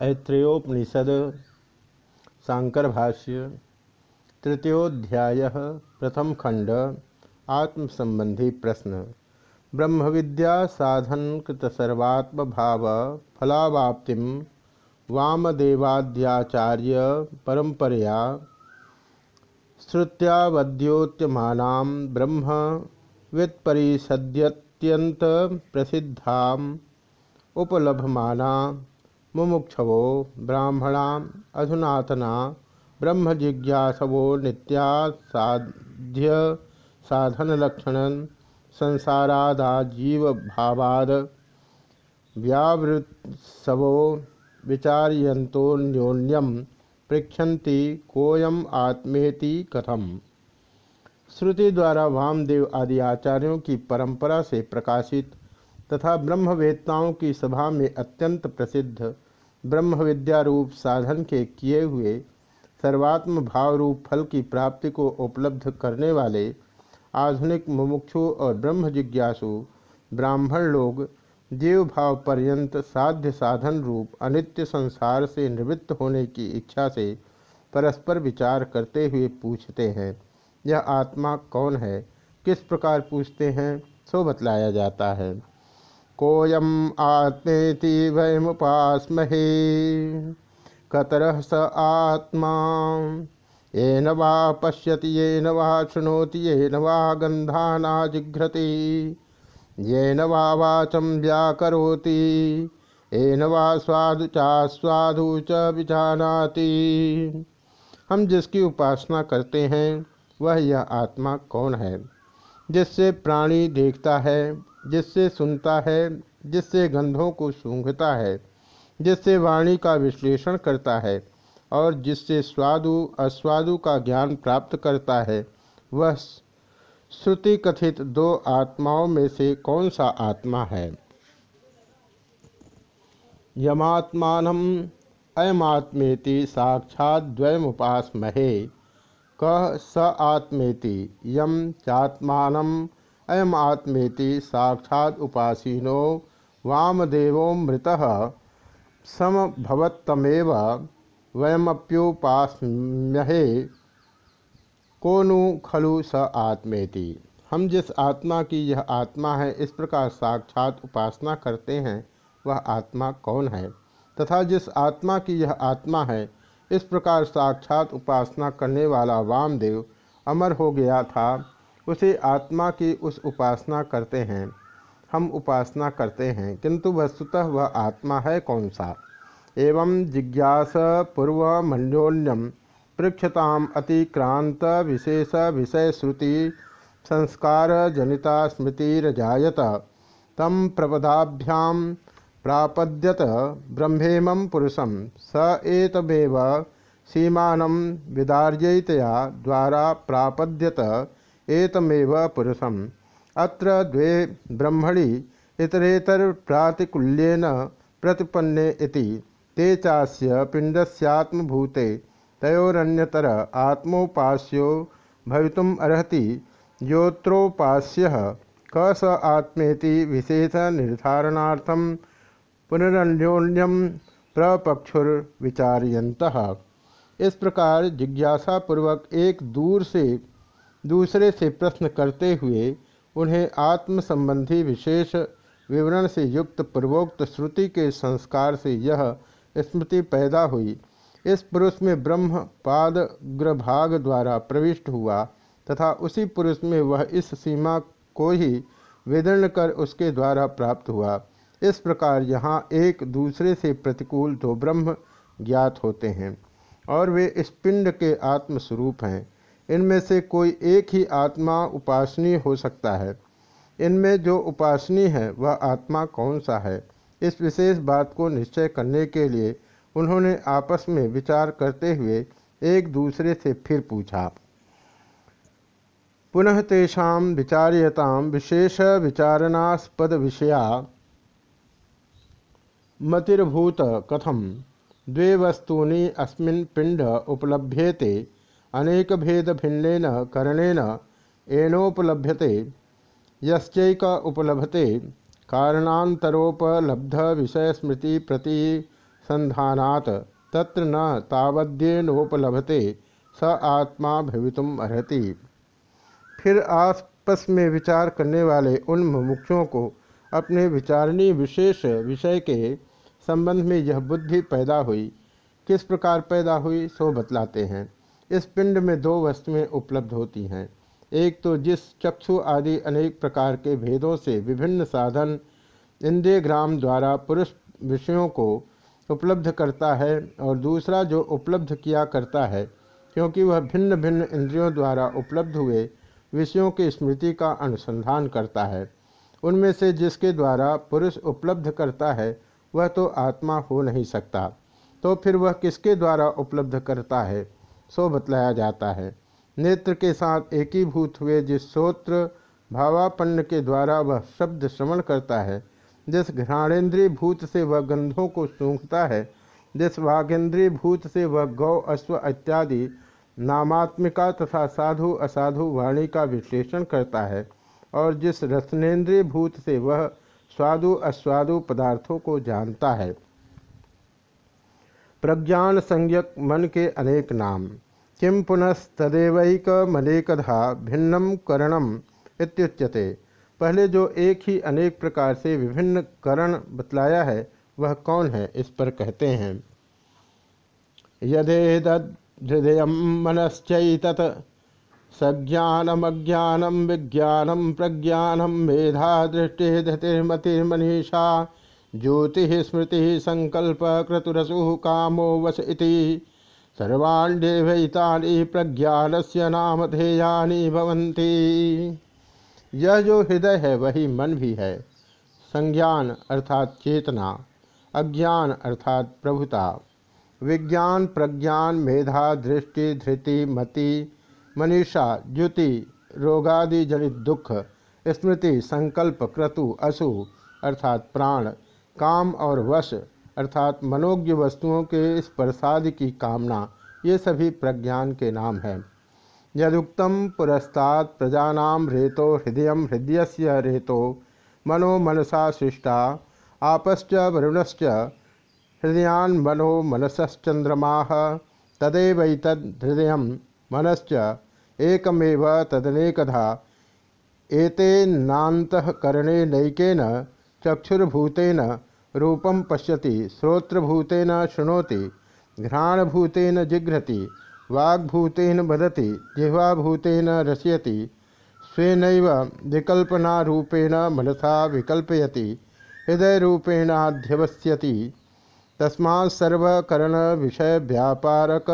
ऐत्रेयोपनिषद शांकर भाष्य तृतीयोध्याय प्रथम खंड आत्म संबंधी प्रश्न। ब्रह्म विद्या साधन कृत सर्वात्म भाव फलावाप्ति वामदेवाद्याचार्य परंपरया श्रुत्यावद्योत्यमाना ब्रह्म व्युत्परिषद्यत्यंत प्रसिद्धा उपलभमाना मुमुक्षवो ब्राह्मणा अधुनातना ब्रह्म जिज्ञासवो नित्या साध्य साधन लक्षण संसारादाजीव भावाद व्यावृत्सवो विचार्यन्तोन्योन्यम पृछन्ति कोयम आत्मेति कथम। श्रुति द्वारा वामदेव आदि आचार्यों की परंपरा से प्रकाशित तथा ब्रह्मवेत्ताओं की सभा में अत्यंत प्रसिद्ध ब्रह्म विद्या रूप साधन के किए हुए सर्वात्म भाव रूप फल की प्राप्ति को उपलब्ध करने वाले आधुनिक मुमुक्षु और ब्रह्म जिज्ञासु ब्राह्मण लोग जीव भाव पर्यंत साध्य साधन रूप अनित्य संसार से निवृत्त होने की इच्छा से परस्पर विचार करते हुए पूछते हैं, यह आत्मा कौन है? किस प्रकार पूछते हैं? सो बतलाया जाता है। कोयम आत्मेति वयमुपास्महे। कतर स आत्मा। येन वा पश्यति, येन वा शृणोति, येन वा गंधानाजिघ्रति येन वा वाचं व्याकरोति, येन वा स्वादु चास्वादु च विजानाति। हम जिसकी उपासना करते हैं, वह यह आत्मा कौन है? जिससे प्राणी देखता है जिससे सुनता है, जिससे गंधों को सूंघता है, जिससे वाणी का विश्लेषण करता है और जिससे स्वादु, अस्वादु का ज्ञान प्राप्त करता है, वह श्रुति कथित दो आत्माओं में से कौन सा आत्मा है? यमात्मान अयमात्मेति साक्षात साक्षाद्वयमुपासमहे कह स आत्मेति? यम चात्मान अयम आत्मेति साक्षात उपासीनो वामदेवोमृत समभवत्तमेव वयमप्युपास्म्यहे। को नु खलु स आत्मेति? हम जिस आत्मा की यह आत्मा है, इस प्रकार साक्षात उपासना करते हैं, वह आत्मा कौन है? तथा जिस आत्मा की यह आत्मा है, इस प्रकार साक्षात उपासना करने वाला वामदेव अमर हो गया था उसे आत्मा की उस उपासना करते हैं। हम उपासना करते हैं, किंतु वस्तुतः वह आत्मा है कौन सा? एवं जिज्ञास पूर्व मंडोन्यम पृक्षताम अतिक्रांत विशेष विषय श्रुति संस्कार जनिता स्मृतिरजात तम प्रपदाभ्याम प्रापद्यत ब्रह्मेम पुरुषम स एतमेव सीमानं विदार्यतया द्वारा प्रापद्यत। एतमेव पुरुषम अत्र द्वे ब्रह्मणि इतरेतर प्रातिकूल्येन प्रतिपन्ने इति। ते चास्य पिंडस्यात्मभूते तयोरन्यतर आत्मोपास्यो भवितुम अर्हति। योत्रोपास्य क स आत्मेति विशेष निर्धारणार्थम पुनरन्योन्यम प्रपक्षुर्विचार्यंत इस प्रकार जिज्ञासापूर्वक एक दूर से दूसरे से प्रश्न करते हुए उन्हें आत्म संबंधी विशेष विवरण से युक्त पूर्वोक्त श्रुति के संस्कार से यह स्मृति पैदा हुई। इस पुरुष में ब्रह्म पाद पादग्रभाग द्वारा प्रविष्ट हुआ तथा उसी पुरुष में वह इस सीमा को ही विदर्ण कर उसके द्वारा प्राप्त हुआ। इस प्रकार यहाँ एक दूसरे से प्रतिकूल दो ब्रह्म ज्ञात होते हैं और वे इस पिंड के आत्मस्वरूप हैं। इनमें से कोई एक ही आत्मा उपासनीय हो सकता है। इनमें जो उपासनीय है, वह आत्मा कौन सा है? इस विशेष बात को निश्चय करने के लिए उन्होंने आपस में विचार करते हुए एक दूसरे से फिर पूछा। पुनः तेषा विचार्यता विशेष विचारणास्पद विषया मतिर्भूत कथम द्वे वस्तूनि अस्मिन् पिंड उपलभ्येते। अनेक भेद भिन्नेन करणेन एनोपलभ्यते, यश्चैक उपलभते कारणांतरोपलब्ध विषय स्मृति प्रति संधानात तत्र न तावद्येनोपलभते, स आत्मा भवितुम अर्ति फिर आपस में विचार करने वाले उन मुमुक्षुओं को अपने विचारणीय विशेष विषय के संबंध में यह बुद्धि पैदा हुई। किस प्रकार पैदा हुई, सो बतलाते हैं। इस पिंड में दो वस्तुएँ उपलब्ध होती हैं। एक तो जिस चक्षु आदि अनेक प्रकार के भेदों से विभिन्न साधन इंद्रिय ग्राम द्वारा पुरुष विषयों को उपलब्ध करता है और दूसरा जो उपलब्ध किया करता है, क्योंकि वह भिन्न भिन्न इंद्रियों द्वारा उपलब्ध हुए विषयों की स्मृति का अनुसंधान करता है। उनमें से जिसके द्वारा पुरुष उपलब्ध करता है, वह तो आत्मा हो नहीं सकता। तो फिर वह किसके द्वारा उपलब्ध करता है? सो बतलाया जाता है। नेत्र के साथ एकीभूत हुए जिस श्रोत्र भावापन्न के द्वारा वह शब्द श्रवण करता है, जिस घ्राणेन्द्रीय भूत से वह गंधों को सूंघता है, जिस वाघेंद्रीय भूत से वह गौ, अश्व इत्यादि नामात्मिका तथा साधु, असाधु वाणी का विश्लेषण करता है और जिस रसनेन्द्रिय भूत से वह स्वादु अस्वादु पदार्थों को जानता है। प्रज्ञान संज्ञक मन के अनेक नाम। किम पुनस्तदेवक मनेकधा भिन्नम करणम इत्युच्यते। पहले जो एक ही अनेक प्रकार से विभिन्न करण बतलाया है, वह कौन है, इस पर कहते हैं। यदेदृदय मनश्चत सज्ञानमज्ञानम विज्ञानम प्रज्ञानम मेधा दृष्टि धृतिर्मतिर्मनीषा ज्योति स्मृति संकल्प क्रतुरसु कामो वश इति। सर्वाण्येवैतानि प्रज्ञान से नामधेयानि भवन्ति। यह जो हृदय है, वही मन भी है। संज्ञान अर्थात चेतना, अज्ञान अर्थात प्रभुता। विज्ञान, प्रज्ञान, मेधा, दृष्टि, धृति, मति, मनीषा, ज्युति, रोगादि जनित दुख, स्मृति, संकल्प, क्रतु, असु अर्थात प्राण काम और वश, अर्थात मनोज्ञ वस्तुओं के स्पर्शाद की कामना, ये सभी प्रज्ञान के नाम हैं। यदुक्त पुरस्तात् प्रजानां रेतो हृदय हृदय से रेतो, मनो मनसा सृष्टा, आपश्च वरुणश्च, हृदयान मनो मनसश्चंद्रमा तदेवैतदृदय मनश्च, एकमेव तदनेकधा एतेनातकरणे नैकेन चक्षुर्भूतेन रूपम पश्यति श्रोत्रभूतेन शृणोति, घ्राणभूतेन जिघ्रति, वाग्भूतेन बदति, जिह्वाभूतेन रसयति स्वेन विकल्पनारूपेण मनसा विकल्पयति, हृदयरूपेणाध्यवस्यति। तस्मात्करण विषय व्यापारक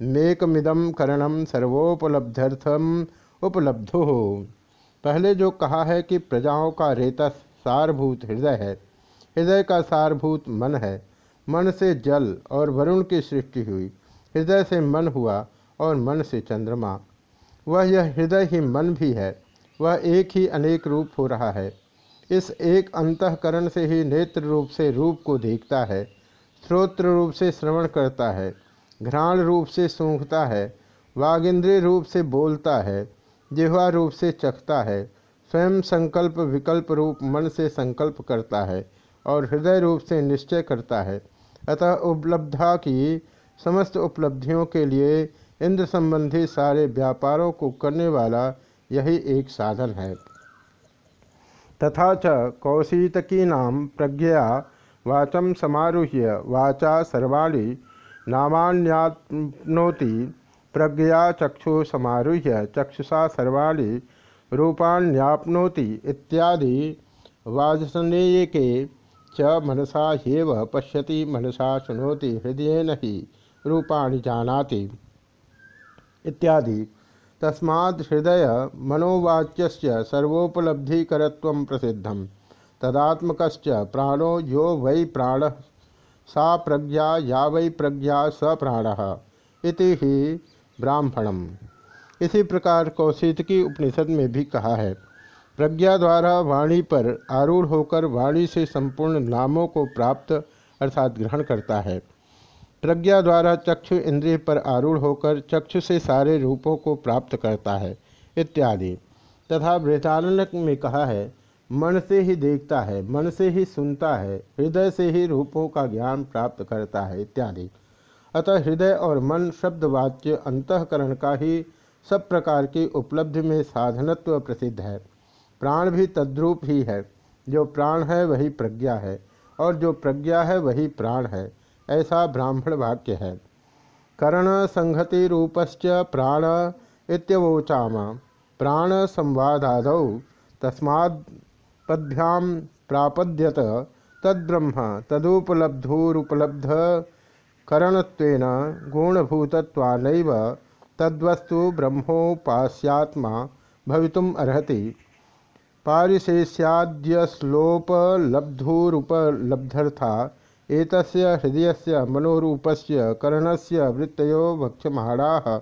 मेकमिदम करणम सर्वोपलब्ध्यर्थम उपलब्धो। पहले जो कहा है कि प्रजाओं का रेतस सारभूत हृदय है। हृदय का सारभूत मन है। मन से जल और वरुण की सृष्टि हुई। हृदय से मन हुआ और मन से चंद्रमा। वह यह हृदय ही मन भी है। वह एक ही अनेक रूप हो रहा है। इस एक अंतकरण से ही नेत्र रूप से रूप को देखता है। श्रोत्र रूप से श्रवण करता है। घ्राण रूप से सूंघता है। वागिंद्रिय रूप से बोलता है। जिह्वा रूप से चखता है। स्वयं संकल्प विकल्प रूप मन से संकल्प करता है और हृदय रूप से निश्चय करता है। अतः उपलब्धा की समस्त उपलब्धियों के लिए इंद्र संबंधी सारे व्यापारों को करने वाला यही एक साधन है। तथा च कौशितकी नाम प्रज्ञा वाचम समारूह्य वाचा सर्वाणी नामान्याप्नोति प्रज्ञा चक्षु समारूह्य चक्षुषा सर्वाणी रूपाण्याप्नोति इत्यादि वाजसनेय के च मनसा हेव पश्यति, मनसा शुणोति हृदय नहीं, रूपाणि जानाति। इत्यादि। तस्माद् हृदय मनोवाच्य सर्वोपलब्धिकरत्व प्रसिद्ध तदात्मक प्राणो यो वै प्राण, सा प्रज्ञा या वै प्रज्ञा स प्राण ब्राह्मणम। इसी प्रकार कौशिकी उपनिषद में भी कहा है। प्रज्ञा द्वारा वाणी पर आरूढ़ होकर वाणी से संपूर्ण नामों को प्राप्त अर्थात ग्रहण करता है। प्रज्ञा द्वारा चक्षु इंद्रिय पर आरूढ़ होकर चक्षु से सारे रूपों को प्राप्त करता है, इत्यादि। तथा वृतारण्य में कहा है, मन से ही देखता है, मन से ही सुनता है, हृदय से ही रूपों का ज्ञान प्राप्त करता है, इत्यादि। अतः हृदय और मन शब्द वाच्य अंतकरण का ही सब प्रकार की उपलब्धि में साधनत्व प्रसिद्ध है। प्राण भी तद्रूप ही है। जो प्राण है, वही प्रज्ञा है, और जो प्रज्ञा है, वही प्राण है। ऐसा ब्राह्मण वाक्य है। कर्ण संहति रूपश्च प्राण इत्यवोचाम। प्राण संवादाद तस्माद्भ्याम प्रापद्यत। तद्ब्रह्म तदुपलब्धुरुपलब्ध करणत्वेन तद्वस्तु ब्रह्मोपास्यात्मा भवितुम अर्हति। पारिशेष्याद्यश्लोपलब्धुरुपलब्धर्था, एतस्य हृदयस्य मनोरूपस्य करणस्य वृत्तयो वक्षमाणाः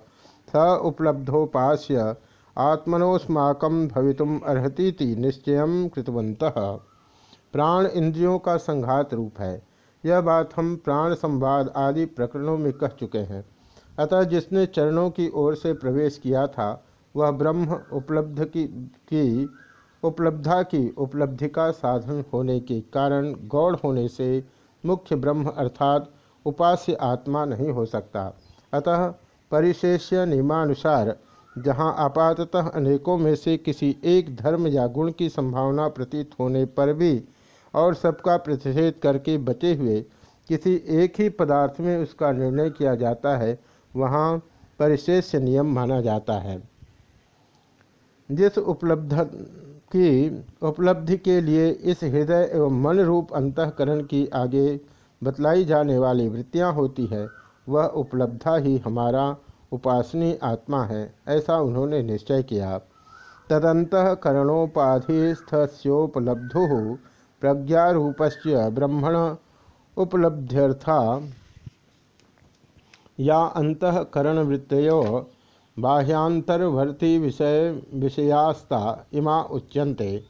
स उपलब्धोपास्य आत्मनोस्माकं भवितुम अर्हतीति निश्चय कृतवन्तः। प्राण इंद्रियों का संघात रूप है। यह बात हम प्राण संवाद आदि प्रकरणों में कह चुके हैं। अतः जिसने चरणों की ओर से प्रवेश किया था वह ब्रह्म उपलब्ध की, की उपलब्धा की उपलब्धि का साधन होने के कारण गौड़ होने से मुख्य ब्रह्म अर्थात उपास्य आत्मा नहीं हो सकता। अतः परिशेष्य नियमानुसार जहाँ आपाततः अनेकों में से किसी एक धर्म या गुण की संभावना प्रतीत होने पर भी और सबका प्रतिषेध करके बचे हुए किसी एक ही पदार्थ में उसका निर्णय किया जाता है वहाँ परिशेष नियम माना जाता है। जिस उपलब्ध की उपलब्धि के लिए इस हृदय एवं मन रूप अंतकरण की आगे बतलाई जाने वाली वृत्तियाँ होती है, वह उपलब्धा ही हमारा उपासनी आत्मा है, ऐसा उन्होंने निश्चय किया। तदंतकरणोपाधिस्थस्योपलब्धु प्रज्ञारूपस्य ब्रह्मण उपलब्ध्यर्था या अंतकरण वृत्तो बाह्यांतर्वर्ती विषय विषयास्ता इमा उच्यन्ते।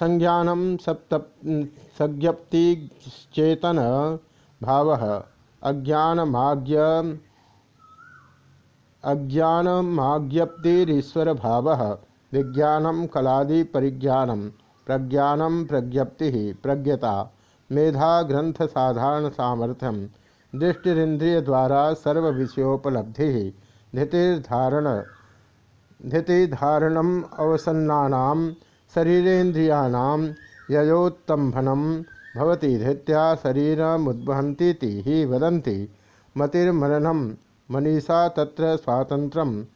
संज्ञानम सप्त सज्ञप्तिचेतन भाव। अज्ञानमाज्ञ अज्ञानमाज्ञप्तिरीश्वर भाव विज्ञानम कलादि परिज्ञानम प्रज्ञानम प्रज्ञप्ति, प्रज्ञता मेधा ग्रंथ साधारण सामर्थ्यम दृष्टिरिंद्रिय द्वारा सर्व विषयोपलब्धि धृतिर्धारण धृतिधारणम अवसन्ना शरीरेन्द्रियाणाम ययोत्तंभनम भवति। धृत्या शरीरमुद्वहती ही वदन्ति। मतिर्मरणम मनीषा तत्र स्वातंत्र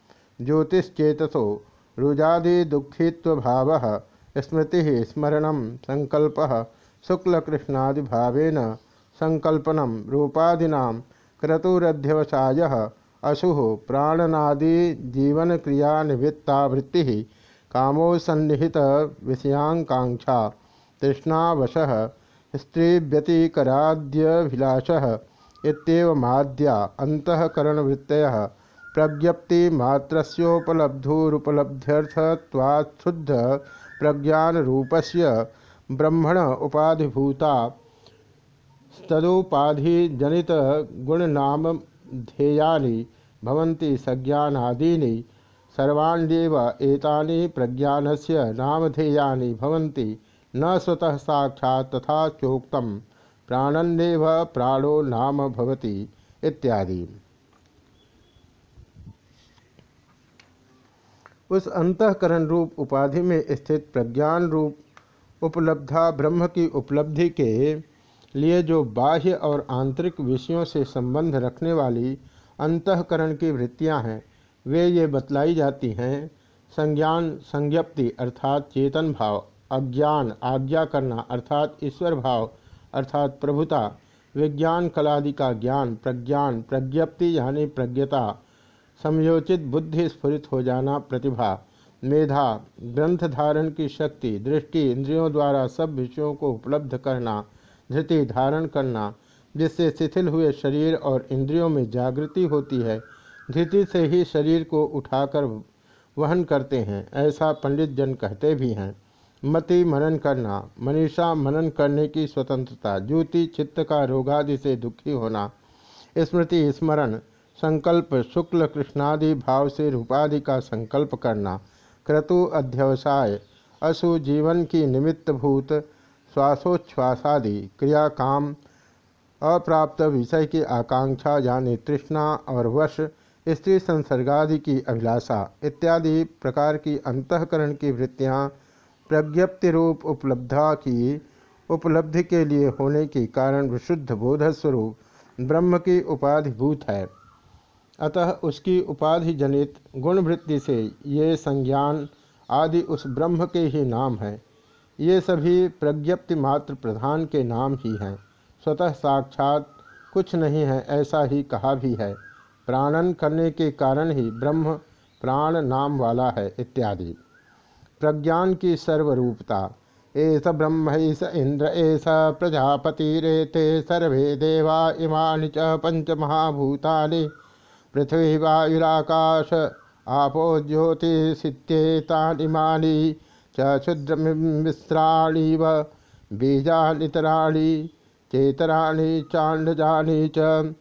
ज्योतिश्चेतसो रुजादिदुःखित्वभाव। स्मृति स्मरण संकल्प। शुक्लकृष्णादिभावेन संकल्पनम रूपादीना क्रतुरध्यवसाय, अशु, प्राणनादि जीवन क्रिया निवृत्ता वृत्ति कामो सन्निहित विषयांकांक्षा तृष्णावश, स्त्रीव्यतिकराद्यभिलाष इतमाद्या अंतकरणवृत्तय प्रज्ञप्ति मात्रोपलब्धुरुपलब्ध्यर्थवात्शुद्ध प्रज्ञान रूपस्य ब्रह्मण उपाधिभूता तदुपाधिजनित गुणनाम ध्येयानि भवन्ति सज्ञानादीनि, सर्वाण्येव एतानि प्रज्ञानस्य नामधेयानि भवन्ति, न स्वतः साक्षात् तथा चोक्तम् प्राणन्नेव प्राणो नाम भवति, इत्यादि। उस अंतकरण रूप उपाधि में स्थित प्रज्ञान रूप उपलब्धा ब्रह्म की उपलब्धि के लिए जो बाह्य और आंतरिक विषयों से संबंध रखने वाली अंतकरण की वृत्तियाँ हैं, वे ये बतलाई जाती हैं, संज्ञान संज्ञप्ति अर्थात चेतन भाव, अज्ञान आज्ञा करना अर्थात ईश्वर भाव अर्थात प्रभुता, विज्ञान कलादि का ज्ञान, प्रज्ञान प्रज्ञप्ति यानी प्रज्ञता, समयोचित बुद्धि स्फुरित हो जाना प्रतिभा, मेधा, ग्रंथ धारण की शक्ति, दृष्टि, इंद्रियों द्वारा सब विषयों को उपलब्ध करना धृति धारण करना, जिससे शिथिल हुए शरीर और इंद्रियों में जागृति होती है, धृति से ही शरीर को उठाकर वहन करते हैं, ऐसा पंडित जन कहते भी हैं। मति मनन करना, मनीषा मनन करने की स्वतंत्रता, ज्योति, चित्त का रोगादि से दुखी होना, स्मृति स्मरण, संकल्प, शुक्ल कृष्णादि भाव से रूपादि का संकल्प करना, क्रतु अध्यवसाय अशु जीवन की निमित्तभूत श्वासोच्छ्वासादि क्रिया काम अप्राप्त विषय की आकांक्षा यानी तृष्णा और वश, स्त्री संसर्गादि की अभिलाषा इत्यादि प्रकार की अंतकरण की वृत्तियाँ प्रज्ञप्ति रूप उपलब्धा की उपलब्धि के लिए होने के कारण विशुद्ध बोधस्वरूप ब्रह्म की उपाधिभूत है। अतः उसकी उपाधि जनित गुणवृत्ति से ये संज्ञान आदि उस ब्रह्म के ही नाम हैं। ये सभी प्रज्ञप्ति मात्र प्रधान के नाम ही हैं। स्वतः साक्षात कुछ नहीं है, ऐसा ही कहा भी है। प्राणन करने के कारण ही ब्रह्म प्राण नाम वाला है, इत्यादि। प्रज्ञान की सर्वरूपता। एस ब्रह्म स इंद्र एस प्रजापतिरेते सर्वे देवा इमानि च पंचमहाभूतानि। पृथ्वी वायुराकाश, आपो ज्योतिषित्येतानिमानि च क्षुद्रमिश्राणीव बीजानितराणि चेतराणि, चाण्डजानि च,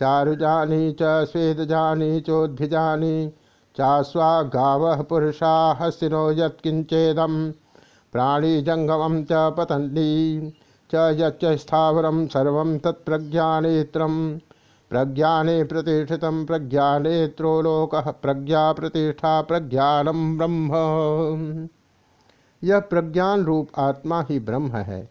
चारुजानी च, स्वेदजानी, चोद्भिजानी चास्वा गाव पुरुषा हस्तिनो यत्किंचेदम प्राणीजंगम च पतंती च यच्च स्थावरम सर्व तत्प्रज्ञानेत्र प्रज्ञाने प्रतिष्ठित प्रज्ञानेत्रो लोक, प्रज्ञा प्रतिष्ठा प्रज्ञानम ब्रह्म। यह प्रज्ञान रूप आत्मा ही ब्रह्म है।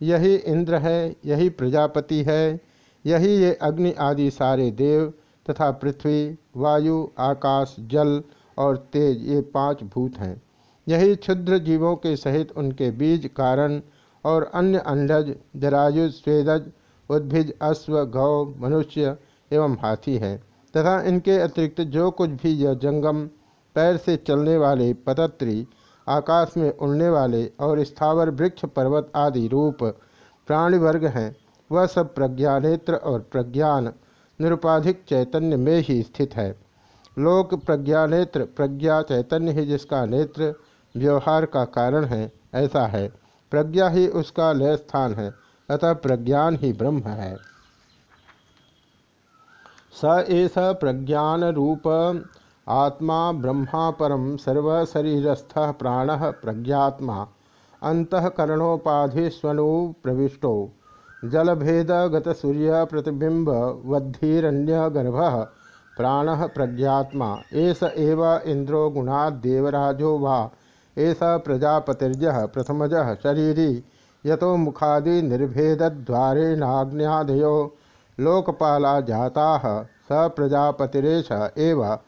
यही इंद्र है, यही प्रजापति है, यही ये अग्नि आदि सारे देव तथा पृथ्वी, वायु, आकाश, जल और तेज ये पाँच भूत हैं। यही क्षुद्र जीवों के सहित उनके बीज, कारण और अन्य अंडज जरायुज स्वेदज, उद्भिज, अश्व गौ मनुष्य एवं हाथी है तथा इनके अतिरिक्त जो कुछ भी यह जंगम, पैर से चलने वाले पतत्री आकाश में उड़ने वाले और स्थावर, वृक्ष, पर्वत आदि रूप प्राणिवर्ग हैं। वह सब प्रज्ञानेत्र और प्रज्ञान, निरुपाधिक चैतन्य में ही स्थित है। लोक प्रज्ञानेत्र, प्रज्ञा चैतन्य ही जिसका नेत्र, व्यवहार का कारण है, ऐसा है। प्रज्ञा ही उसका लय स्थान है, अतः प्रज्ञान ही ब्रह्म है। स एस प्रज्ञान रूप आत्मा ब्रह्मा परम सर्वशरीरस्थ प्राण प्रज्ञात्मा। अंतकरणोपाधि स्वनु प्रविष्टो। जलभेद गत सूर्य प्रतिबिंब वद्धीरण्य गर्भ प्राण प्रज्ञात्मा। एस एव इंद्रो गुणादेवराजो वा। एस प्रजापतिर्ज प्रथमज शरीरी। यतो मुखादि निर्भेदद्वारेणाग्न्यादयो। लोकपाला जाता स प्रजापतिरेश एव।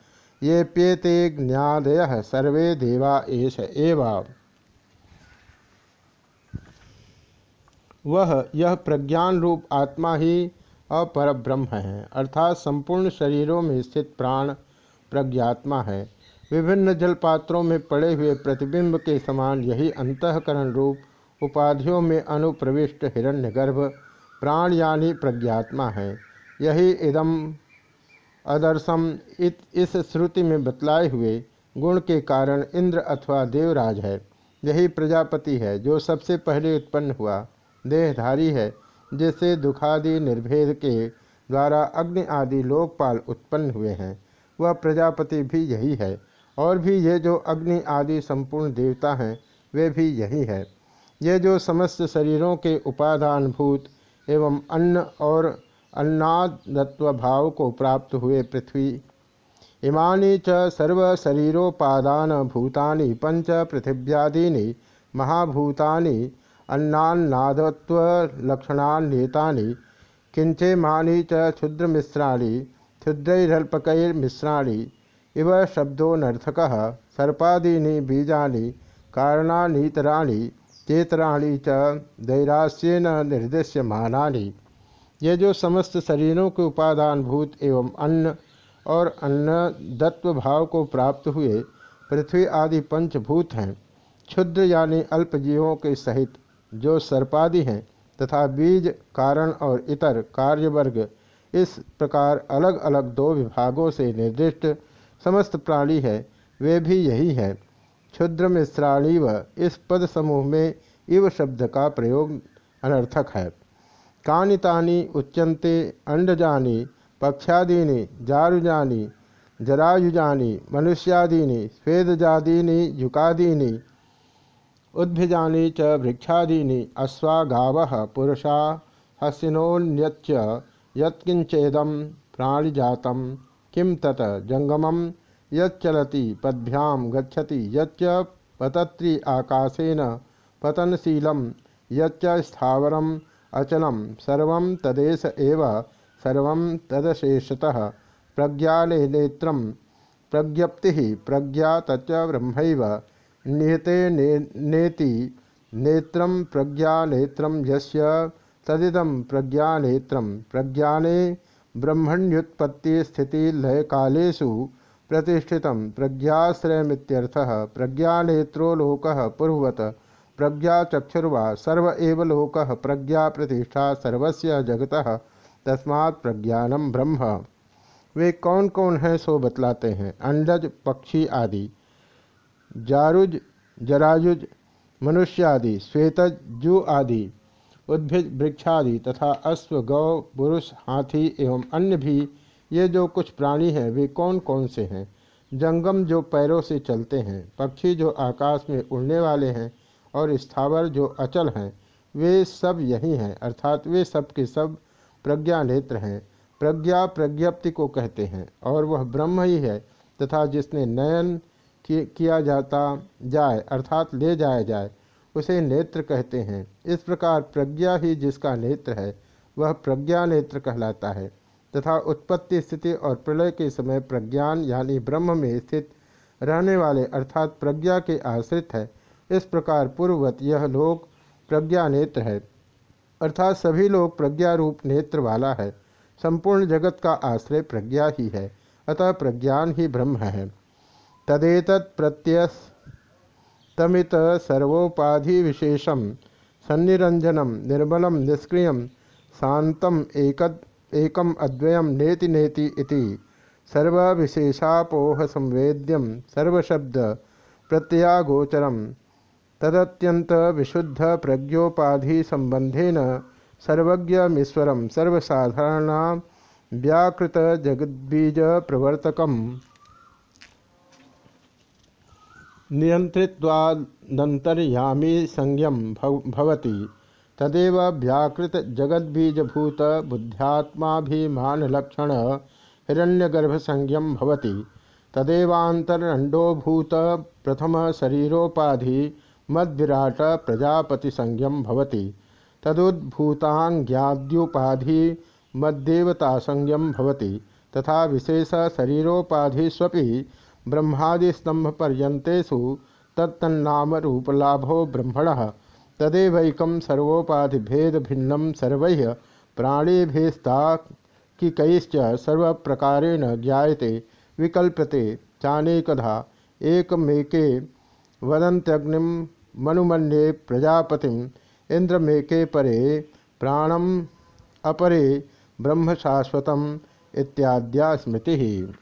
येप्येते ज्ञादय सर्वे देवा एष एव। वह यह प्रज्ञान रूप आत्मा ही अपर ब्रह्म है, अर्थात संपूर्ण शरीरों में स्थित प्राण प्रज्ञात्मा है। विभिन्न जलपात्रों में पड़े हुए प्रतिबिंब के समान यही अंतकरण रूप उपाधियों में अनुप्रविष्ट हिरण्यगर्भ प्राण यानी प्रज्ञात्मा है। यही इदम अदर्शम इत, इस श्रुति में बतलाए हुए गुण के कारण इंद्र अथवा देवराज है। यही प्रजापति है, जो सबसे पहले उत्पन्न हुआ देहधारी है जिससे दुखादि निर्भेद के द्वारा अग्नि आदि लोकपाल उत्पन्न हुए हैं। वह प्रजापति भी यही है, और भी ये जो अग्नि आदि संपूर्ण देवता हैं, वे भी यही है। ये जो समस्त शरीरों के उपादानभूत एवं अन्न और अन्नादत्व भाव को प्राप्त हुए पृथ्वी। इमानी च सर्वशरीरोपादान भूतानि पंच पृथिव्यादीनि महाभूतानि अन्नान्नादत्वलक्षणान्येतानि किंचेमानी च क्षुद्रमिश्राणि क्षुद्रैरल्पकैर्मिश्राणि इव शब्दोनर्थक सर्पादीनि बीजानि कारणानीतराणि चेतराणि च दैरास्येन निर्देश्यमानानि। ये जो समस्त शरीरों के उपादान भूत एवं अन्न और अन्न दत्व भाव को प्राप्त हुए पृथ्वी आदि पंचभूत हैं, क्षुद्र यानी अल्पजीवों के सहित जो सर्पादि हैं तथा बीज, कारण और इतर कार्यवर्ग, इस प्रकार अलग अलग दो विभागों से निर्दिष्ट समस्त प्राणी है, वे भी यही है। क्षुद्र मिश्राणी व इस पद समूह में इव शब्द का प्रयोग अनर्थक है। कानितानी उच्यंते अंडजानी पक्षादीनि जारुजानी, जरायुजानी, मनुष्यादीनि, स्वेदजादीनि, युकादीनि, उद्भिजानी च वृक्षादीनि अश्वा गाव पुरुषा हसिनोन्यच यत्किंचेदम प्राणिजात, किं तत जंगमम यच्चलति पद्भ्याम गच्छति, यच्च पतत्री आकाशेन पतनशीलम यच्च स्थावरम अचलम। सर्व तदेश एव। सर्व तदशेषतः। प्रज्ञाने नेत्र। प्रज्ञप्ति प्रज्ञा तच्च ब्रह्म निहते ने, नेति। नेत्र प्रज्ञानेत्र यस्य। तदिदम प्रज्ञानेत्र। प्रज्ञाने ब्रह्मण्युत्पत्ति स्थिति लय कालेषु प्रतिष्ठित। प्रज्ञाश्रयमित्यर्थ। प्रज्ञानेत्रो लोक पूर्वत। प्रज्ञा चक्षुर्वा सर्व एव लोक प्रज्ञा प्रतिष्ठा सर्वस्य जगत, तस्मात् प्रज्ञानम ब्रह्म। वे कौन कौन हैं सो बतलाते हैं। अंडज, पक्षी आदि, जारुज जरायुज मनुष्य आदि श्वेतज, जू आदि उद्भिद वृक्षादि तथा अश्व, गौ, पुरुष, हाथी एवं अन्य भी ये जो कुछ प्राणी हैं, वे कौन कौन से हैं? जंगम जो पैरों से चलते हैं, पक्षी जो आकाश में उड़ने वाले हैं और स्थावर जो अचल हैं, वे सब यही हैं, अर्थात वे सब के सब प्रज्ञा नेत्र हैं। प्रज्ञा प्रज्ञप्ति को कहते हैं, और वह ब्रह्म ही है, तथा जिसने नयन किया जाता जाए, अर्थात ले जाया जाए, उसे नेत्र कहते हैं। इस प्रकार प्रज्ञा ही जिसका नेत्र है, वह प्रज्ञा नेत्र कहलाता है, तथा उत्पत्ति स्थिति और प्रलय के समय प्रज्ञान, यानी ब्रह्म में स्थित रहने वाले, अर्थात प्रज्ञा के आश्रित है इस प्रकार पूर्ववत यह लोक प्रज्ञा नेत्र है। अर्थात सभी लोग प्रज्ञा रूप नेत्र वाला है। संपूर्ण जगत का आश्रय प्रज्ञा ही है। अतः प्रज्ञान ही ब्रह्म है। तदेत प्रत्यस्तमित सर्वोपाधि विशेषम सन्निरंजनम निर्मलम निष्क्रिय शांतम एक एकम अद्वयम नेति नेति इति सर्वविशेषापोह संवेद्यम सर्वशब्द प्रत्ययागोचरम तदत्यंत विशुद्ध प्रज्ञोपाधि संबंधेन सर्वज्ञमीश्वर सर्वसाधारण व्याकृत जगद्बीज प्रवर्तक नियंत्रित्वादंतर्यामी संयम भवति। तदेव व्याकृत जगद्बीजभूत बुद्ध्यात्माभिमानलक्षण हिरण्यगर्भ संयम भवति। तदेवांतरंडोभूत प्रथम शरीरोपाधि मद्विराट प्रजापति संयम भवति। तदुद्भूतांग्याद्युपाधि मद्देवता संयम भवति। तथा विशेष शरीरोपाधिस्वपि ब्रह्मादिस्तंभपर्यंतेषु तत्तन्नाम रूपलाभो ब्रह्मण। तदेवैकं सर्वोपाधिभेद भिन्नं सर्वैः प्राणिभिस्ताकिकैश्च सर्वप्रकारेण ज्ञायते विकल्पते चानेकधा एकमेके वदंत्यग्निम मनुमन्ये प्रजापति इंद्रमेके परे, प्राणम अपरे ब्रह्म शाश्वत इत्याद्या स्मृति।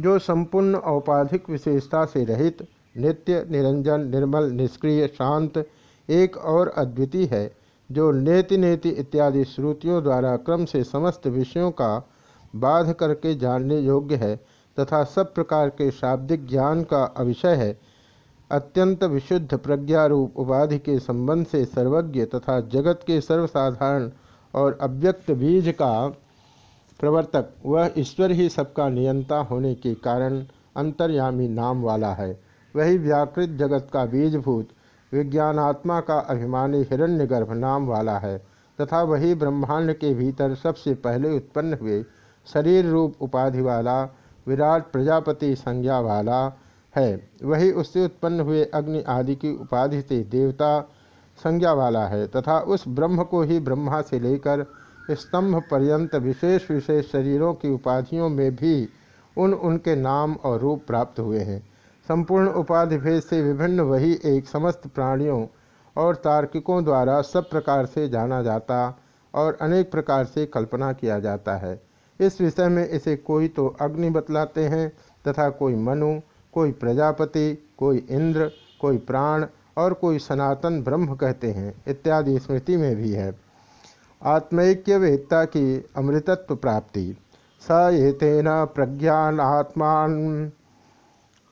जो संपूर्ण औपाधिक विशेषता से रहित, नित्य, निरंजन, निर्मल, निष्क्रिय, शांत, एक और अद्वितीय है, जो नेति नेति इत्यादि श्रुतियों द्वारा क्रम से समस्त विषयों का बाध करके जानने योग्य है, तथा सब प्रकार के शाब्दिक ज्ञान का अविषय है अत्यंत विशुद्ध प्रज्ञारूप उपाधि के संबंध से सर्वज्ञ तथा जगत के सर्वसाधारण और अव्यक्त बीज का प्रवर्तक, वह ईश्वर ही सबका नियंता होने के कारण अंतर्यामी नाम वाला है। वही व्याकृत जगत का बीजभूत, विज्ञानात्मा का अभिमानी हिरण्यगर्भ नाम वाला है तथा वही ब्रह्मांड के भीतर सबसे पहले उत्पन्न हुए शरीर रूप उपाधि वाला, विराट प्रजापति संज्ञा वाला है। वही उससे उत्पन्न हुए अग्नि आदि की उपाधि से देवता संज्ञा वाला है तथा उस ब्रह्म को ही ब्रह्मा से लेकर स्तंभ पर्यंत विशेष विशेष शरीरों की उपाधियों में भी उन उनके नाम और रूप प्राप्त हुए हैं। संपूर्ण उपाधि भेद से विभिन्न वही एक समस्त प्राणियों और तार्किकों द्वारा सब प्रकार से जाना जाता और अनेक प्रकार से कल्पना किया जाता है। इस विषय में इसे कोई तो अग्नि बतलाते हैं तथा कोई मनु कोई प्रजापति, कोई इंद्र, कोई प्राण और कोई सनातन ब्रह्म कहते हैं, इत्यादि स्मृति में भी है। आत्मैक्य वेत्ता की अमृतत्व प्राप्ति। स ये तेन प्रज्ञानात्मान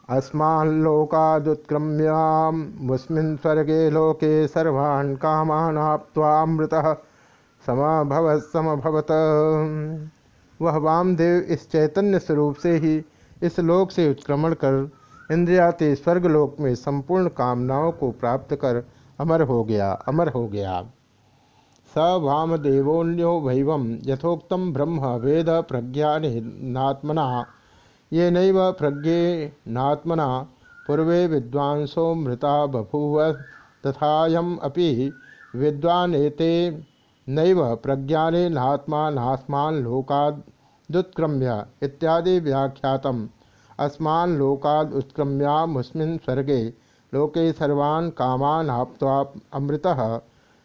अस्माल्लोकादुत्क्रम्यामुस्मिन् स्वर्गे लोके सर्वान् कामानाप्त्वामृतः समभवत समभवत। वह वामदेव इस चैतन्य स्वरूप से ही इस लोक से उत्क्रमण कर, इंद्रियाते स्वर्गलोक में संपूर्ण कामनाओं को प्राप्त कर, अमर हो गया, अमर हो गया। स वामदेवोन्यो वैव यथोक्तम ब्रह्म वेद प्रज्ञानात्मना ये नैव प्रज्ञेनात्मना, पूर्वे विद्वांसो मृता बभूव तथायम अपि विद्वानेते नैव नास्मान लोकाद दुत्क्रम्य इत्यादि व्याख्यात अस्मान लोकाद उत्क्रम्यामुस्मिन् स्वर्गे लोके सर्वान् कामान आप्त्वा अमृत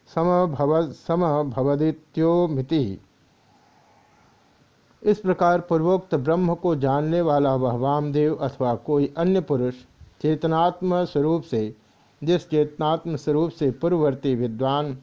समभव समभवदित्योमिति। इस प्रकार पूर्वोक्त ब्रह्म को जानने वाला वह वामदेव अथवा कोई अन्य पुरुष चेतनात्म स्वरूप से, जिस चेतनात्म स्वरूप से पूर्ववर्ती विद्वान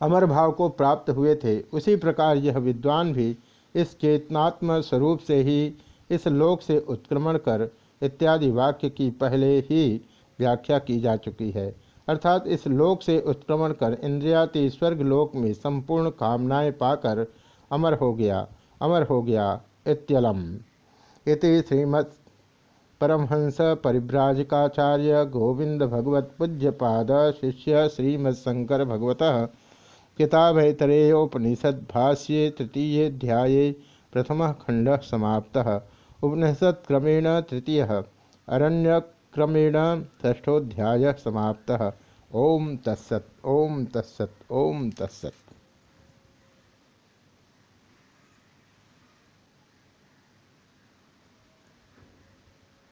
अमर भाव को प्राप्त हुए थे, उसी प्रकार यह विद्वान भी इस चेतनात्म स्वरूप से ही, इस लोक से उत्क्रमण कर इत्यादि वाक्य की पहले ही व्याख्या की जा चुकी है। अर्थात इस लोक से उत्क्रमण कर इंद्रियाति स्वर्ग लोक में संपूर्ण कामनाएँ पाकर अमर हो गया, अमर हो गया, इत्यलम। इति श्रीमत् परमहंस परिभ्राजकाचार्य गोविंद भगवत पूज्यपाद शिष्य श्रीमत्शंकर भगवत किताबैतरेयोपनिषद भाष्ये तृतीयेऽध्याये प्रथम खंड समाप्त। उपनिषद क्रमेण तृतीय। अरण्यक्रमेण षष्ठोध्याय समाप्त। ओम तत्सत ओम तत्सत ओम तत्सत।